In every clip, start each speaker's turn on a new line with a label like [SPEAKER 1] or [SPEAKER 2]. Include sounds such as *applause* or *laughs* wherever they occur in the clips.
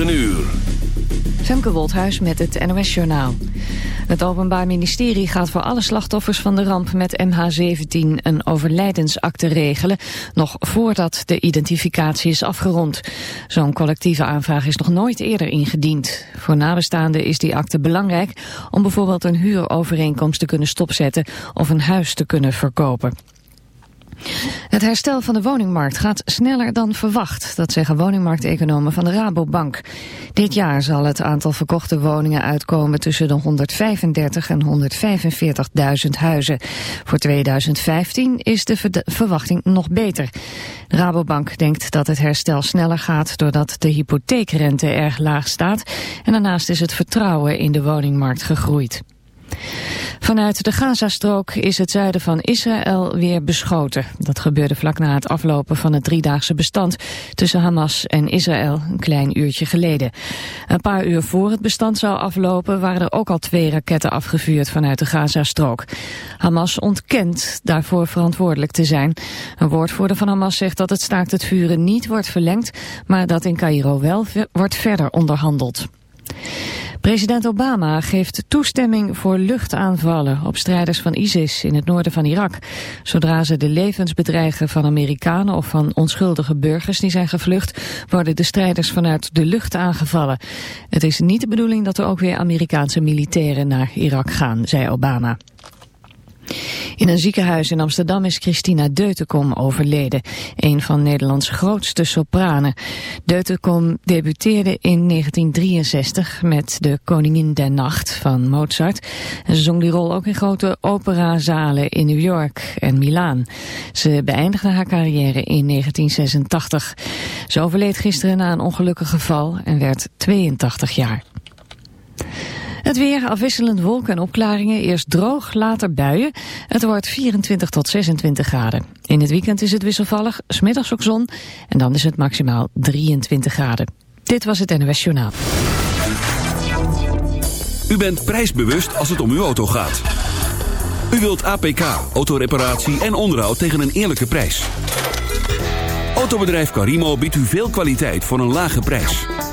[SPEAKER 1] uur.
[SPEAKER 2] Femke Wolthuis met het NOS-journaal. Het Openbaar Ministerie gaat voor alle slachtoffers van de ramp met MH17 een overlijdensakte regelen, nog voordat de identificatie is afgerond. Zo'n collectieve aanvraag is nog nooit eerder ingediend. Voor nabestaanden is die akte belangrijk om bijvoorbeeld een huurovereenkomst te kunnen stopzetten of een huis te kunnen verkopen. Het herstel van de woningmarkt gaat sneller dan verwacht. Dat zeggen woningmarkteconomen van de Rabobank. Dit jaar zal het aantal verkochte woningen uitkomen tussen de 135 en 145.000 huizen. Voor 2015 is de verwachting nog beter. Rabobank denkt dat het herstel sneller gaat doordat de hypotheekrente erg laag staat. En daarnaast is het vertrouwen in de woningmarkt gegroeid. Vanuit de Gazastrook is het zuiden van Israël weer beschoten. Dat gebeurde vlak na het aflopen van het driedaagse bestand tussen Hamas en Israël een klein uurtje geleden. Een paar uur voor het bestand zou aflopen waren er ook al twee raketten afgevuurd vanuit de Gazastrook. Hamas ontkent daarvoor verantwoordelijk te zijn. Een woordvoerder van Hamas zegt dat het staakt het vuren niet wordt verlengd, maar dat in Cairo wel wordt verder onderhandeld. President Obama geeft toestemming voor luchtaanvallen op strijders van ISIS in het noorden van Irak. Zodra ze de levens bedreigen van Amerikanen of van onschuldige burgers die zijn gevlucht, worden de strijders vanuit de lucht aangevallen. Het is niet de bedoeling dat er ook weer Amerikaanse militairen naar Irak gaan, zei Obama. In een ziekenhuis in Amsterdam is Christina Deutenkom overleden, een van Nederlands grootste sopranen. Deutenkom debuteerde in 1963 met De Koningin der Nacht van Mozart. En ze zong die rol ook in grote operazalen in New York en Milaan. Ze beëindigde haar carrière in 1986. Ze overleed gisteren na een ongelukkig geval en werd 82 jaar. Het weer, afwisselend wolken en opklaringen. Eerst droog, later buien. Het wordt 24 tot 26 graden. In het weekend is het wisselvallig, smiddags ook zon. En dan is het maximaal 23 graden. Dit was het NOS Journaal.
[SPEAKER 1] U bent prijsbewust als het om uw auto gaat. U wilt APK, autoreparatie en onderhoud tegen een eerlijke prijs. Autobedrijf Carimo biedt u veel kwaliteit voor een lage prijs.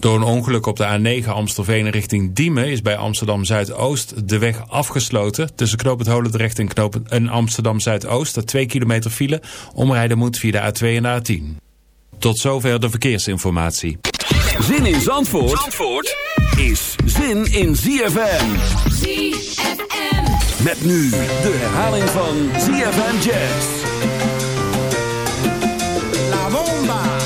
[SPEAKER 3] Door een ongeluk op de A9 Amstelveen richting Diemen is bij Amsterdam Zuidoost de weg afgesloten. Tussen Knoop het Holendrecht en, Knoop en Amsterdam Zuidoost, dat 2 kilometer file, omrijden moet via de A2 en de A10. Tot zover de verkeersinformatie.
[SPEAKER 1] Zin in Zandvoort, Zandvoort is zin in ZFM.
[SPEAKER 4] ZFM.
[SPEAKER 1] Met nu de herhaling van ZFM Jazz.
[SPEAKER 5] Bueno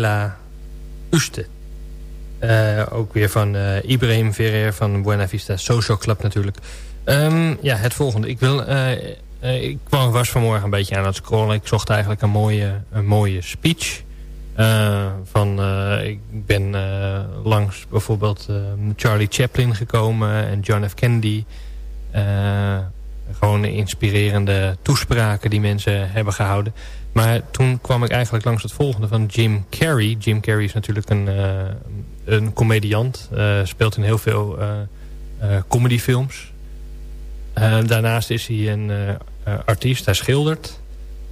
[SPEAKER 5] Baila Uste. Uh, ook weer van uh, Ibrahim Ferrer van Buena Vista Social Club natuurlijk. Um, ja, het volgende. Ik wil uh,
[SPEAKER 6] ik kwam, was vanmorgen een beetje aan het scrollen. Ik zocht eigenlijk een mooie, een mooie speech. Van, ik ben langs bijvoorbeeld Charlie Chaplin gekomen en John F. Kennedy. gewoon inspirerende toespraken die mensen hebben gehouden. Maar toen kwam ik eigenlijk langs het volgende van Jim Carrey. Jim Carrey is natuurlijk een, een comediant. speelt in heel veel comedyfilms. daarnaast is hij een uh, artiest. Hij schildert.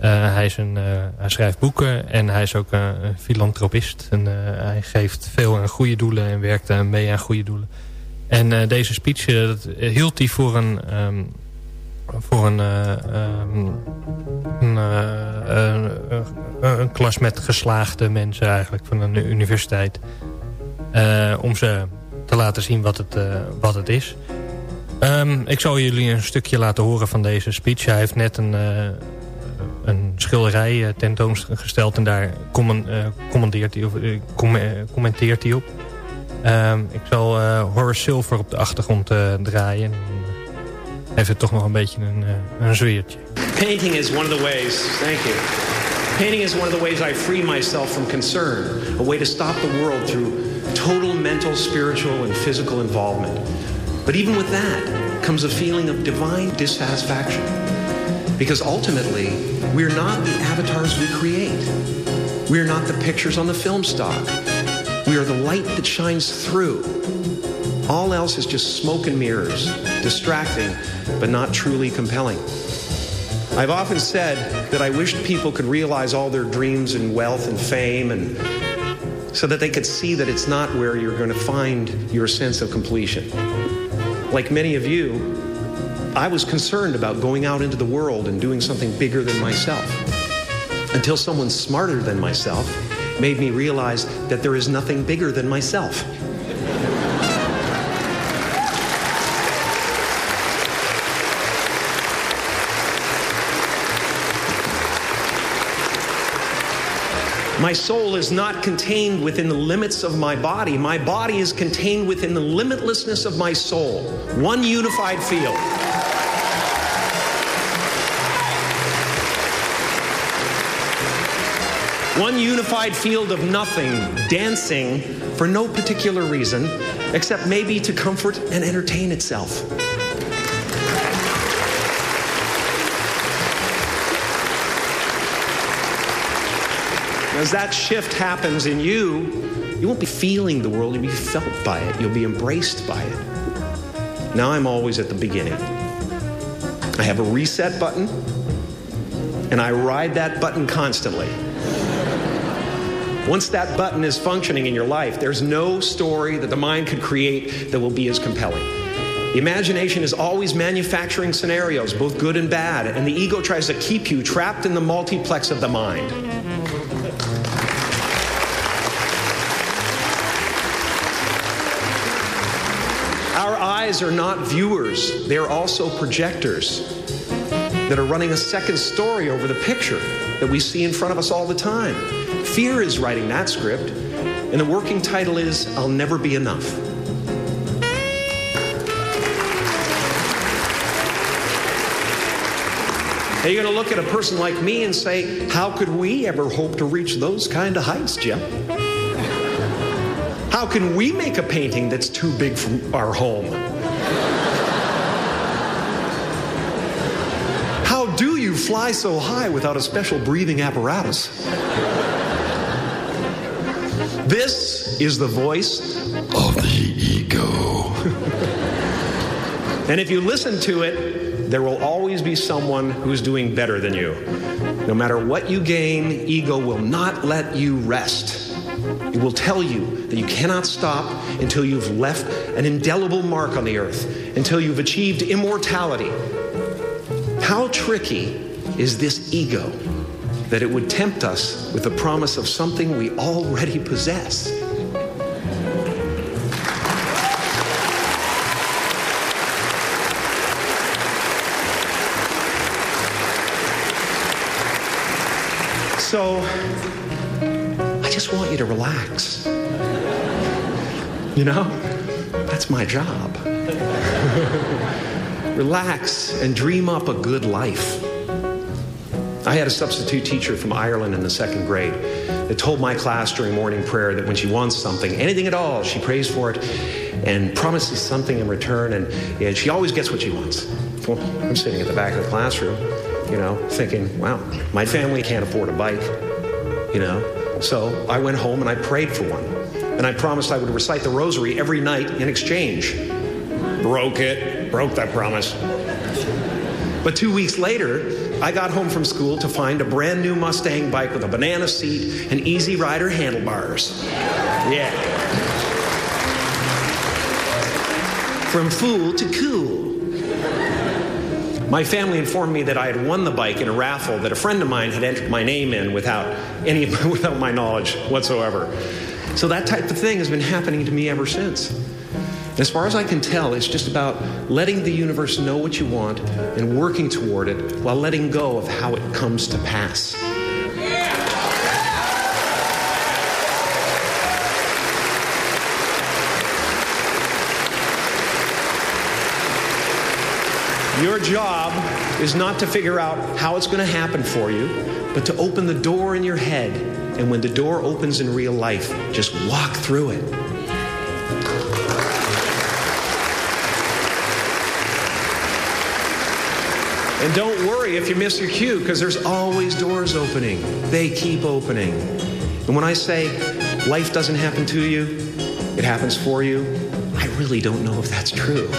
[SPEAKER 6] Uh, hij, is een, uh, hij schrijft boeken en hij is ook een filantropist. En, hij geeft veel aan goede doelen en werkt mee aan goede doelen. En deze speech hield hij voor een, um, voor een, um, een, een, klas met geslaagde mensen eigenlijk van een universiteit. om ze te laten zien wat het, wat het is. Um, ik zal jullie een stukje laten horen van deze speech. Hij heeft net een, een schilderij uh, tentoongesteld en daar commenteert, hij, of, com commenteert hij op. Um, ik zal Horace Silver op de achtergrond draaien. Heeft het toch nog een beetje een, een zweertje.
[SPEAKER 7] Painting is one of the ways, thank you. Painting is one of the ways I free myself from concern. A way to stop the world through total mental, spiritual and physical involvement. But even with that comes a feeling of divine dissatisfaction. Because ultimately, we're not the avatars we create. We are not the pictures on the film stock. We are the light that shines through. All else is just smoke and mirrors, distracting, but not truly compelling. I've often said that I wished people could realize all their dreams and wealth and fame and so that they could see that it's not where you're going to find your sense of completion like many of you, I was concerned about going out into the world and doing something bigger than myself. Until someone smarter than myself made me realize that there is nothing bigger than myself. My soul is not contained within the limits of my body. My body is contained within the limitlessness of my soul. One unified field. One unified field of nothing, dancing for no particular reason, except maybe to comfort and entertain itself. As that shift happens in you, you won't be feeling the world, you'll be felt by it, you'll be embraced by it. Now I'm always at the beginning. I have a reset button, and I ride that button constantly. Once that button is functioning in your life, there's no story that the mind could create that will be as compelling. The imagination is always manufacturing scenarios, both good and bad, and the ego tries to keep you trapped in the multiplex of the mind. Eyes are not viewers, they are also projectors that are running a second story over the picture that we see in front of us all the time. Fear is writing that script, and the working title is I'll Never Be Enough. Now you're going to look at a person like me and say, How could we ever hope to reach those kind of heights, Jim? How can we make a painting that's too big for our home? Fly so high without a special breathing apparatus? This is the voice of the ego. and if you listen to it, there will always be someone who's doing better than you. No matter what you gain, ego will not let you rest. It will tell you that you cannot stop until you've left an indelible mark on the earth, until you've achieved immortality. How tricky is this ego that it would tempt us with the promise of something we already possess. So, I just want you to relax. You know, that's my job. *laughs* relax, and dream up a good life. I had a substitute teacher from Ireland in the second grade that told my class during morning prayer that when she wants something, anything at all, she prays for it and promises something in return, and, and she always gets what she wants. Well, I'm sitting at the back of the classroom, you know, thinking, wow, my family can't afford a bike, you know. So I went home and I prayed for one. And I promised I would recite the rosary every night in exchange. Broke it, broke that promise. But two weeks later, I got home from school to find a brand new Mustang bike with a banana seat and easy rider handlebars. Yeah. From fool to cool. My family informed me that I had won the bike in a raffle that a friend of mine had entered my name in without any *laughs* without my knowledge whatsoever. So that type of thing has been happening to me ever since. As far as I can tell, it's just about letting the universe know what you want and working toward it while letting go of how it comes to pass. Your job is not to figure out how it's going to happen for you, but to open the door in your head. And when the door opens in real life, just walk through it. And don't worry if you miss your cue, because there's always doors opening. They keep opening. And when I say life doesn't happen to you, it happens for you, I really don't know if that's true. *laughs*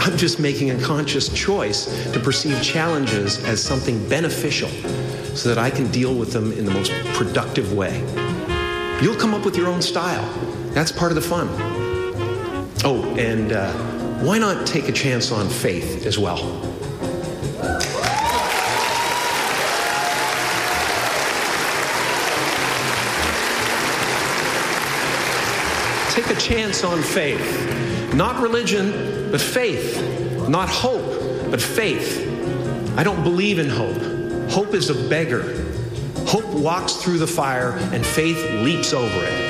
[SPEAKER 7] I'm just making a conscious choice to perceive challenges as something beneficial so that I can deal with them in the most productive way. You'll come up with your own style. That's part of the fun. Oh, and uh, why not take a chance on faith as well? Take a chance on faith. Not religion, but faith. Not hope, but faith. I don't believe in hope. Hope is a beggar. Hope walks through the fire, and faith leaps over it.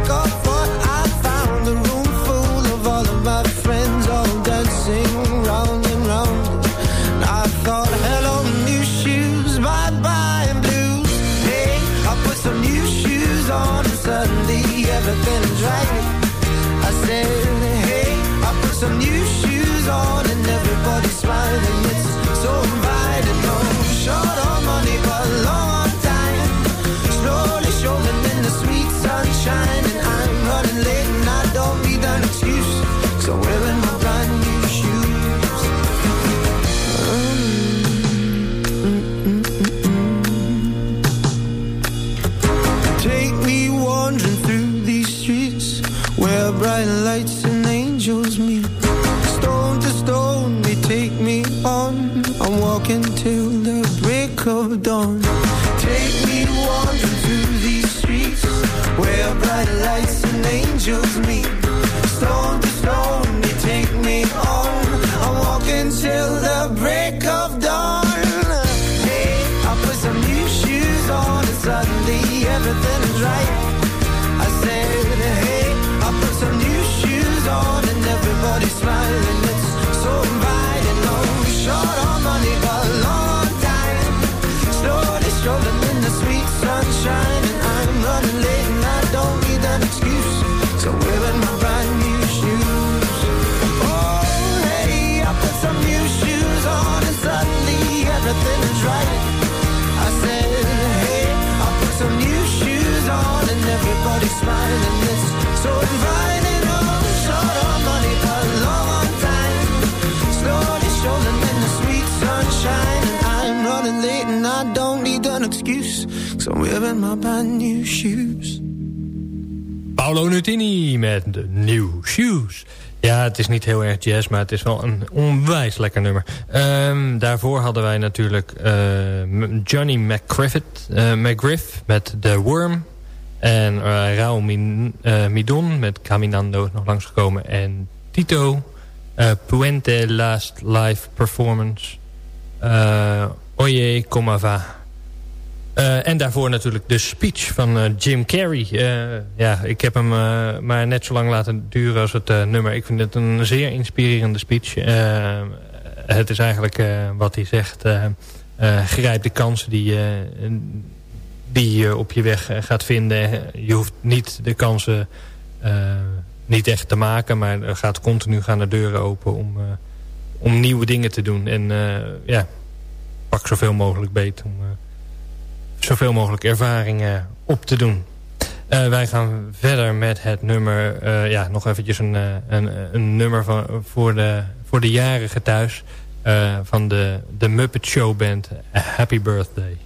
[SPEAKER 8] excuse. Cause I'm wearing my brand new shoes.
[SPEAKER 6] Paolo Nutini met de New Shoes. Ja, het is niet heel erg jazz, maar het is wel een onwijs lekker nummer. Ehm, daarvoor hadden wij natuurlijk eh, Johnny eh, McGriff met The Worm. En uh, Raul eh, Midon met Caminando nog langsgekomen. En Tito, Puente Last Live Performance. Oye, Como Eh, en daarvoor natuurlijk de speech van eh, Jim Carrey. Eh, ja, ik heb hem maar net zo lang laten duren als het nummer. Ik vind het een zeer inspirerende speech. Het is eigenlijk wat hij zegt. grijp de kansen die, die je op je weg gaat vinden. Je hoeft niet de kansen niet echt te maken. Maar gaat continu gaan de deuren open om, om nieuwe dingen te doen. En ja, pak zoveel mogelijk beet om... zoveel mogelijk ervaringen op te doen. Eh, wij gaan verder met het nummer, eh, ja, nog eventjes een, eh, een, een nummer van, voor, de, voor de jarigen thuis. van de, de Muppet Show Band, Happy Birthday.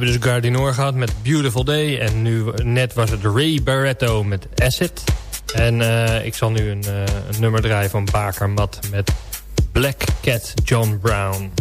[SPEAKER 9] Hebben dus Gardinoor gehad met Beautiful Day. En nu net was het Ray Barretto met Acid. En uh, ik zal nu een, uh, een nummer draaien van Baker Mat met Black Cat John Brown.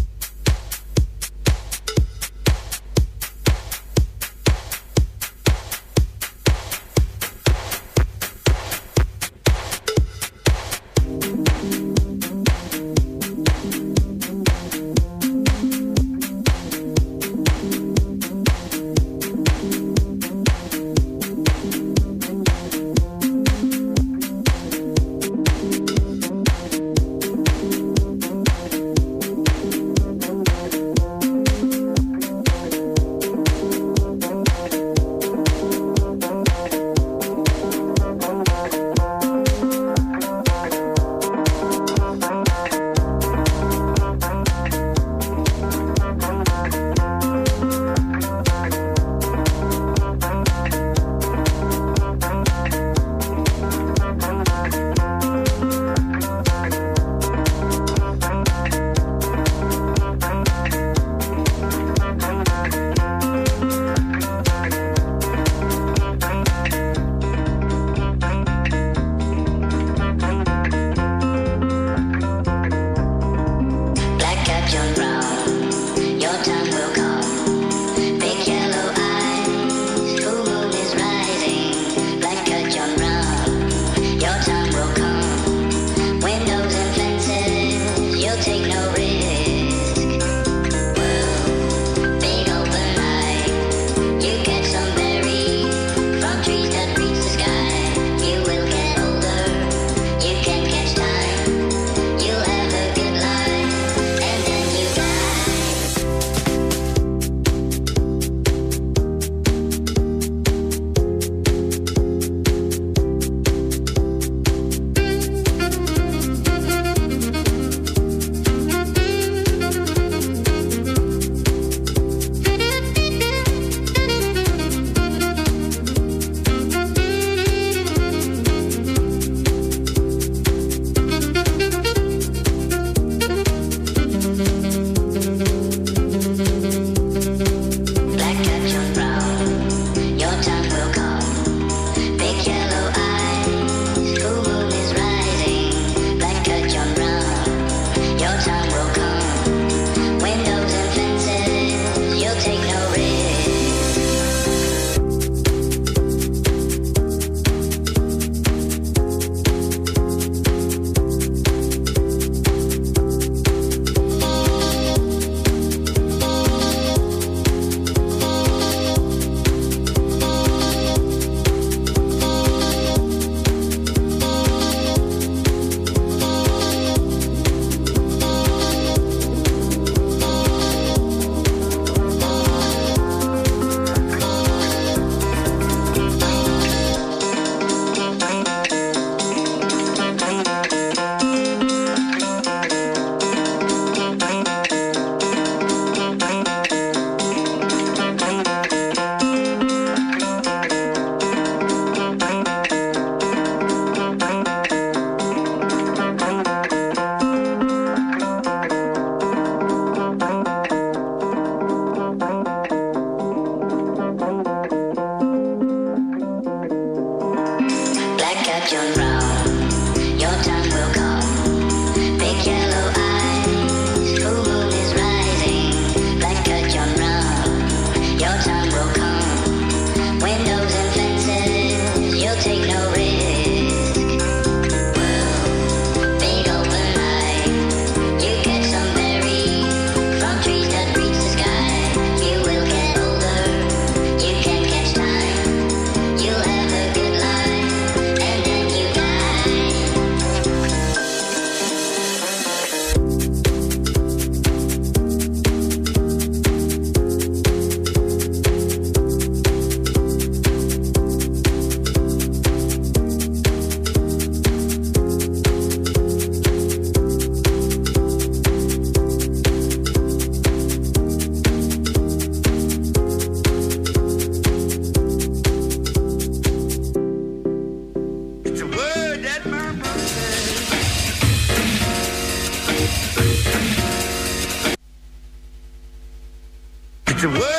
[SPEAKER 10] It's a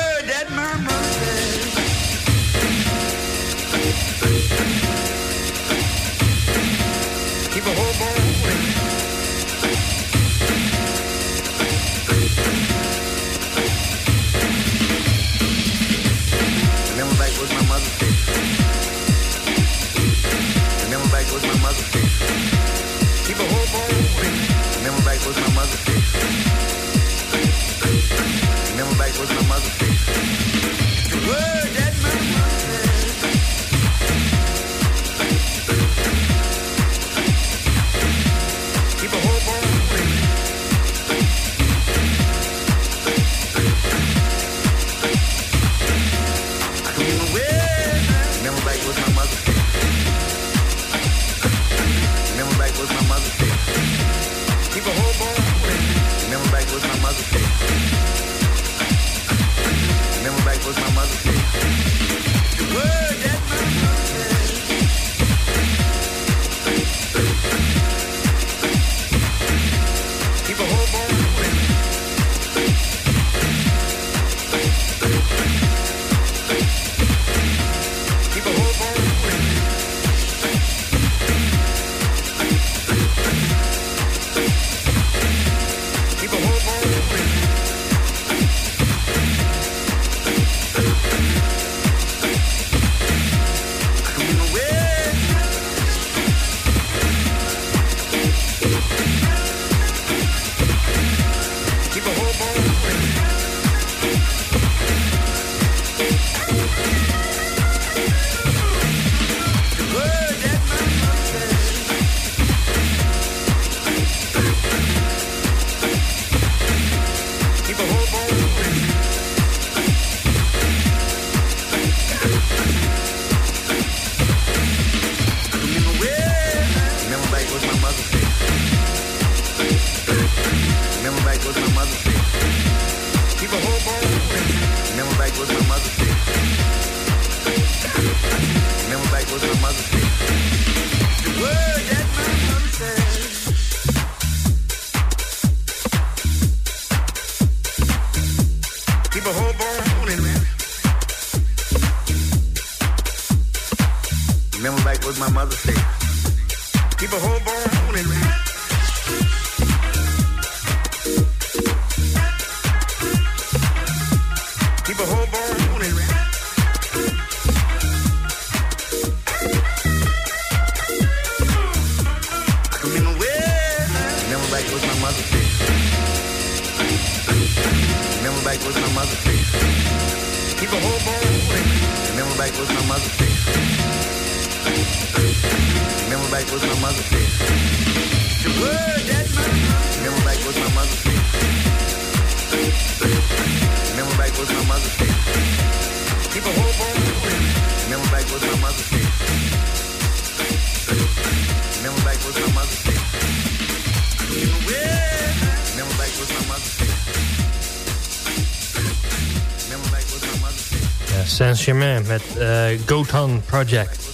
[SPEAKER 6] Saint-Germain met eh, uh, Gotan Project.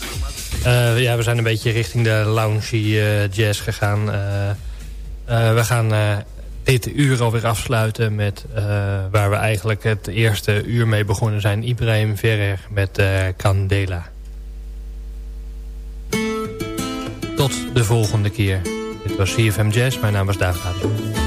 [SPEAKER 6] Eh, ja, we zijn een beetje richting de lounge eh, jazz gegaan. we gaan dit uur alweer afsluiten met waar we eigenlijk het eerste uur mee begonnen zijn. Ibrahim Verrer met Candela. Tot de volgende keer. Dit was CFM Jazz, mijn naam was David